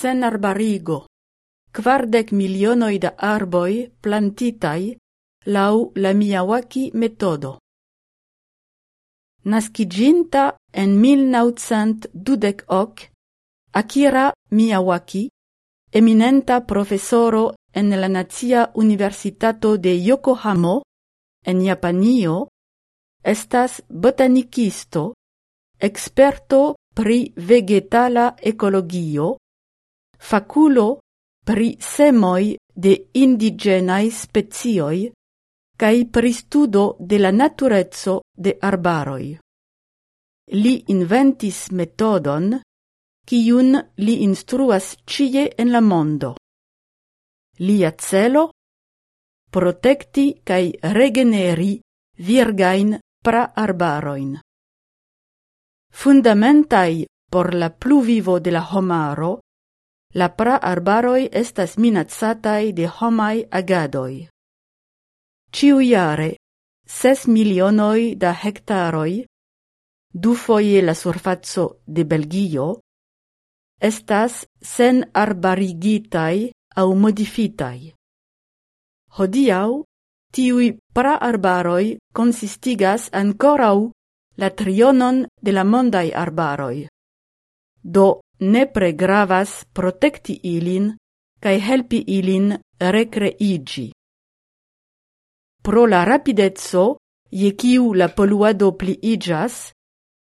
sen arbarigo, Quardec milionoi da arboi plantitai lau la Miyawaki metodo. Naskiĝinta en 1928, Akira Miyawaki, eminenta profesoro en la Nazia Universitato de Yokohamo, en Japanio, estas botanikisto, experto pri vegetala ekologio, faculo pri semoi de indigenae spezioi cae pristudo de la naturezzo de arbaroi. Li inventis metodon, kiun li instruas cie en la mondo. Lia celo? Protekti cae regeneri virgain pra arbaroin. Fundamentai por la pluvivo de la homaro La pra arbaroi estas minacataj de homaj agadoj. Ĉiujare ses milionoi da hectaroi, du foie la surfazzo de Belgio, estas sen arbarigitaj aŭ modifitaj. Hodiaŭ tiuj praarbaroj consistigas ancorau la trionon de la mondai arbaroi do nepre gravas protekti ilin kaj helpi ilin recreigi Pro la rapidezzo je kiu la poluado pliiĝas,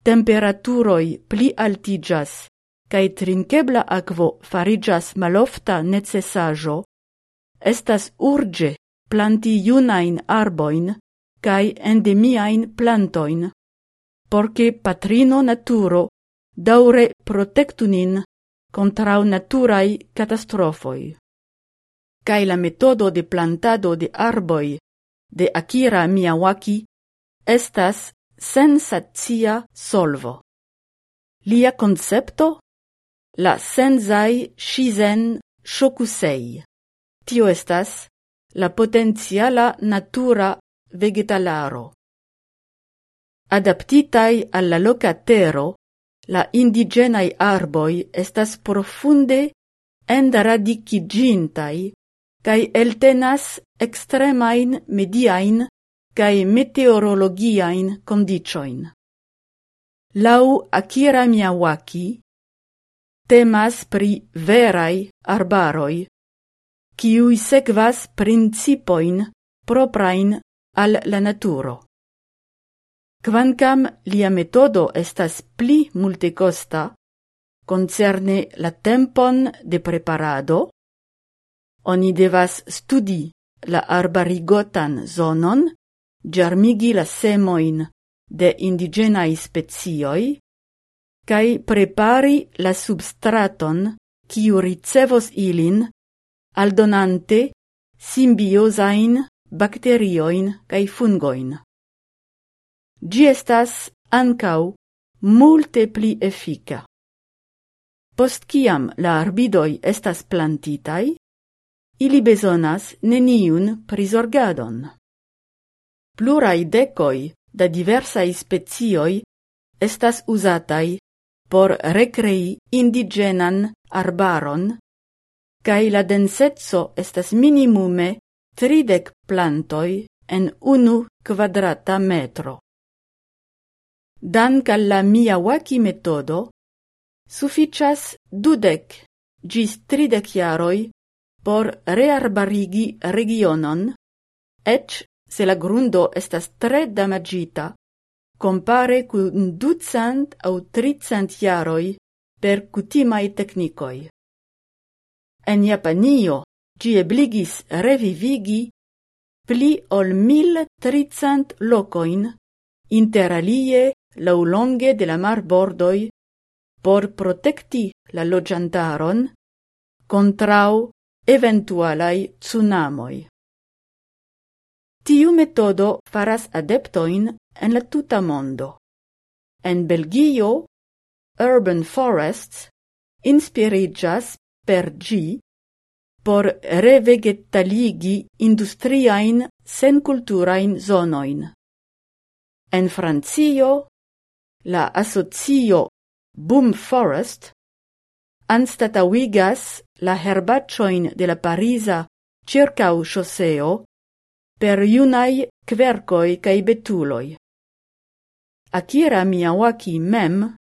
temperaturoj pli altiĝas kaj trinkebla akvo fariĝas malofta necesaĵo, estas urge planti junajn arbojn kaj endemiajn plantojn, por ke patrino naturo daure protectu nin contra naturai catastrofoi. Cai la metodo de plantado de arboi de Akira Miyawaki estas sensatia solvo. Lia concepto? La senzai shizen shokusei. Tio estas la potenziala natura vegetalaro. Adaptitai alla loca tero, la indigenai arboi estas profunde endaradikigintai cae eltenas extremain mediain cae meteorologiain condicioin. Lau Akira Miyawaki, temas pri verai arbaroi, ciui sekvas principoin proprain al la naturo. Quancam lia metodo estas pli multecosta, concerne la tempon de preparado, oni devas studi la arbarigotan zonon, germigi la semoin de indigenae spezioi, cae prepari la substraton kiu ricevos ilin, aldonante simbiosain bacterioin cae fungoin gi estas ancau multe pli efika. Post ciam la arbidoi estas plantitai, ili besonas neniun prizorgadon. Plurai decoi da diversai spezioi estas usatai por recrei indigenan arbaron, cae la densetso estas minimume tridec plantoi en unu quadrata metro dank al la Miyawaki metodo, suficias dudek gis tridec jaroi por rearbarigi regionon, ec se la grundo estas tre damagita, compare cun ducent au tricent jaroi per cutimai technicoi. En Japanio, gi ebligis revivigi pli ol mil tricent locoin, interalie laulonge de la marbordoj por protecti la loĝantaron contrau eventualai tsunamoi. Tiu metodo faras adeptoin en la tuta mondo. En Belgio, Urban Forests inspirigas per gi por revegetaligi industriain sen culturain zonoin. En Francio, la asocio Boom Forest anstataŭigas la herbacioin de la Parisa circau choseo per iunai quercoi cae betuloi. Akira Miyawaki mem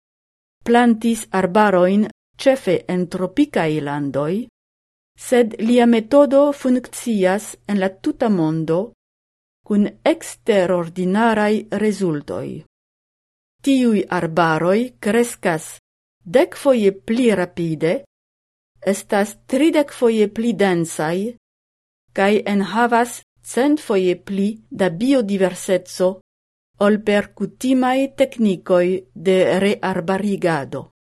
plantis arbaroin cefe en tropicae landoi, sed lia metodo funccias en la tuta mondo cun exterordinarai resultoi tiui arbaroi crescas dec foie pli rapide, estas tridec foie pli densai, cae enhavas cent foie pli da biodiversetso ol per cutimai technicoi de rearbarigado.